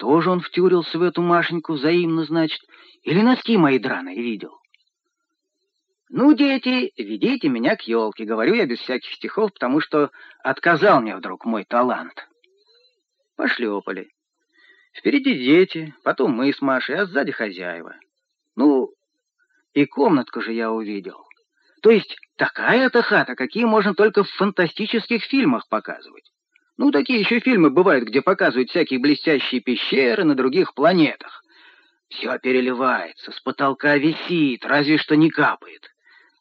Тоже он втюрился в эту Машеньку взаимно, значит, или носки мои драные видел? «Ну, дети, ведите меня к елке», — говорю я без всяких стихов, потому что отказал мне вдруг мой талант. Пошлепали. Впереди дети, потом мы с Машей, а сзади хозяева. Ну, и комнатку же я увидел. То есть такая-то хата, какие можно только в фантастических фильмах показывать. Ну, такие еще фильмы бывают, где показывают всякие блестящие пещеры на других планетах. Все переливается, с потолка висит, разве что не капает.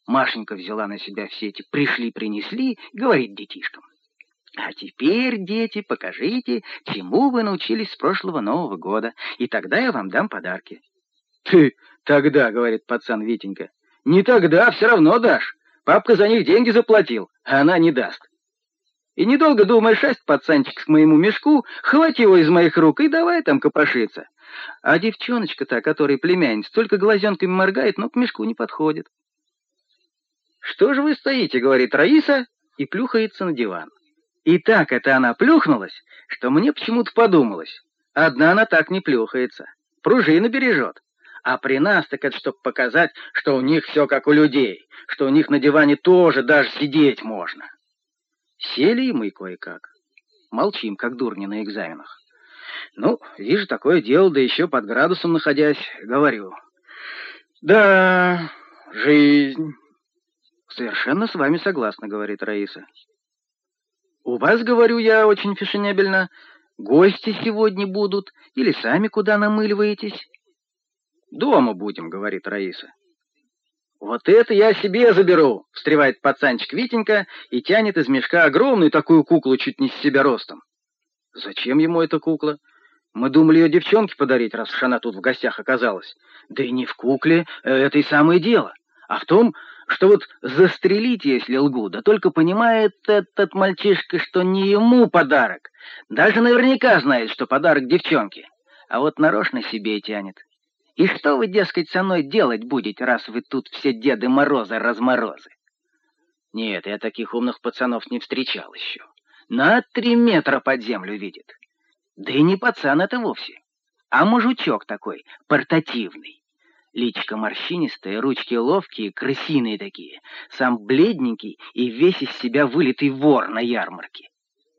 Машенька взяла на себя все эти «пришли-принесли», говорит детишкам. А теперь, дети, покажите, чему вы научились с прошлого Нового года, и тогда я вам дам подарки. Ты тогда, говорит пацан Витенька, не тогда, все равно дашь. Папка за них деньги заплатил, а она не даст. И недолго думая, шесть пацанчик к моему мешку, хвать его из моих рук и давай там копошиться. А девчоночка-то, которая племянница, только глазенками моргает, но к мешку не подходит. «Что же вы стоите?» — говорит Раиса и плюхается на диван. И так это она плюхнулась, что мне почему-то подумалось. Одна она так не плюхается, пружины бережет. А при нас так это чтобы показать, что у них все как у людей, что у них на диване тоже даже сидеть можно. Сели и мы кое-как. Молчим, как дурни на экзаменах. Ну, вижу такое дело, да еще под градусом находясь, говорю. Да, жизнь. «Совершенно с вами согласна», — говорит Раиса. «У вас, говорю я, очень фешенебельно, гости сегодня будут или сами куда намыливаетесь?» «Дома будем», — говорит Раиса. «Вот это я себе заберу!» — встревает пацанчик Витенька и тянет из мешка огромную такую куклу чуть не с себя ростом. «Зачем ему эта кукла? Мы думали ее девчонке подарить, раз уж она тут в гостях оказалась. Да и не в кукле, э, это и самое дело, а в том, что вот застрелить, если лгу, да только понимает этот мальчишка, что не ему подарок. Даже наверняка знает, что подарок девчонке, а вот нарочно себе тянет. И что вы, дескать, со мной делать будете, раз вы тут все Деды Морозы-разморозы? Нет, я таких умных пацанов не встречал еще. На три метра под землю видит. Да и не пацан это вовсе, а мужичок такой, портативный. Личка морщинистая, ручки ловкие, крысиные такие. Сам бледненький и весь из себя вылитый вор на ярмарке.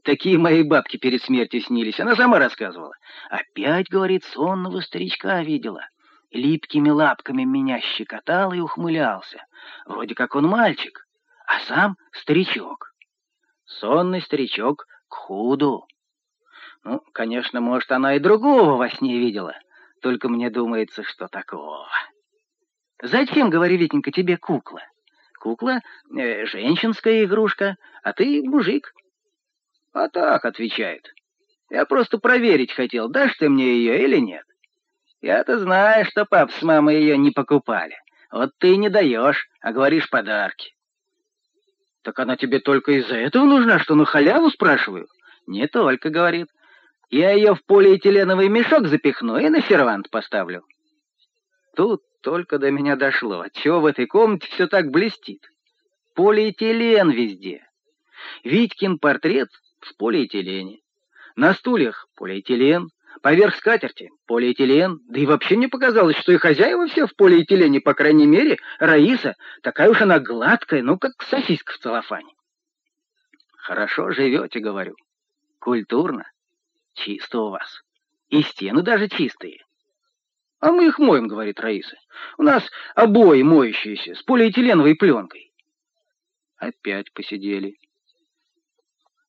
Такие мои бабки перед смертью снились, она сама рассказывала. Опять, говорит, сонного старичка видела. Липкими лапками меня щекотал и ухмылялся. Вроде как он мальчик, а сам старичок. Сонный старичок к худу. Ну, конечно, может, она и другого во сне видела — только мне думается, что такого. Зачем, говорю, Витенька, тебе кукла? Кукла э, — женщинская игрушка, а ты мужик. А так, отвечает. Я просто проверить хотел, дашь ты мне ее или нет. Я-то знаю, что пап с мамой ее не покупали. Вот ты не даешь, а говоришь подарки. Так она тебе только из-за этого нужна, что на халяву спрашиваю? Не только, говорит. Я ее в полиэтиленовый мешок запихну и на сервант поставлю. Тут только до меня дошло, отчего в этой комнате все так блестит. Полиэтилен везде. Витькин портрет в полиэтилене. На стульях полиэтилен, поверх скатерти полиэтилен. Да и вообще мне показалось, что и хозяева все в полиэтилене, по крайней мере, Раиса, такая уж она гладкая, ну как сосиска в целлофане. Хорошо живете, говорю. Культурно. Чисто у вас. И стены даже чистые. А мы их моем, говорит Раиса. У нас обои моющиеся, с полиэтиленовой пленкой. Опять посидели.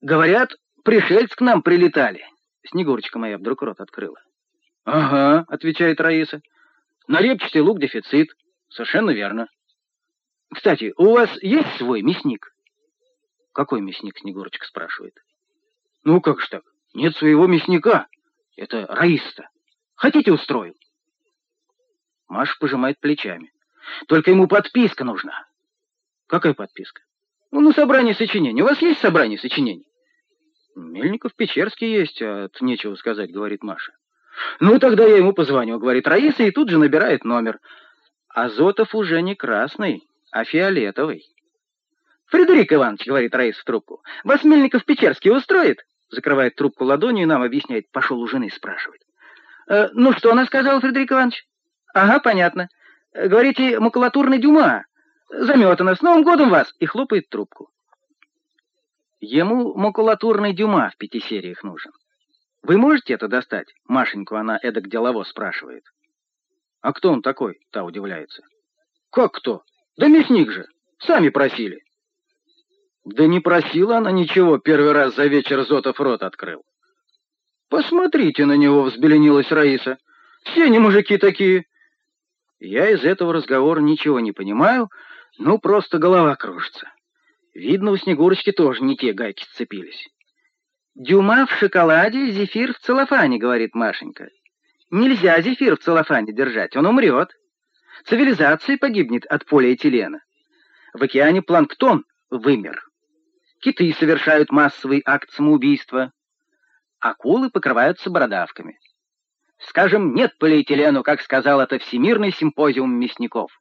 Говорят, пришельцы к нам прилетали. Снегурочка моя вдруг рот открыла. Ага, отвечает Раиса. На репчатый лук дефицит. Совершенно верно. Кстати, у вас есть свой мясник? Какой мясник, Снегурочка спрашивает. Ну как ж так? Нет своего мясника. Это Раиста. Хотите, устрою?» Маша пожимает плечами. «Только ему подписка нужна». «Какая подписка?» «Ну, на собрание сочинений. У вас есть собрание сочинений?» «Мельников-Печерский есть, а нечего сказать», — говорит Маша. «Ну, тогда я ему позвоню», — говорит Раиса, и тут же набирает номер. Азотов уже не красный, а фиолетовый. «Фредерик Иванович», — говорит Раиса в трубку, — «вас Мельников-Печерский устроит?» закрывает трубку ладонью и нам объясняет, пошел у жены спрашивать. Э, ну, что она сказала, Фредерик Иванович? Ага, понятно. Говорите, макулатурный Дюма. Заметано. С Новым годом вас! И хлопает трубку. Ему макулатурный Дюма в пяти сериях нужен. Вы можете это достать? Машеньку она эдак делово спрашивает. А кто он такой? Та удивляется. Как кто? Да мясник же. Сами просили. Да не просила она ничего, первый раз за вечер Зотов рот открыл. Посмотрите на него, взбеленилась Раиса. Все не мужики такие. Я из этого разговора ничего не понимаю, ну просто голова кружится. Видно, у Снегурочки тоже не те гайки сцепились. «Дюма в шоколаде, зефир в целлофане», — говорит Машенька. «Нельзя зефир в целлофане держать, он умрет. Цивилизация погибнет от полиэтилена. В океане планктон вымер. Киты совершают массовый акт самоубийства. Акулы покрываются бородавками. Скажем, нет полиэтилену, как сказал это Всемирный симпозиум мясников.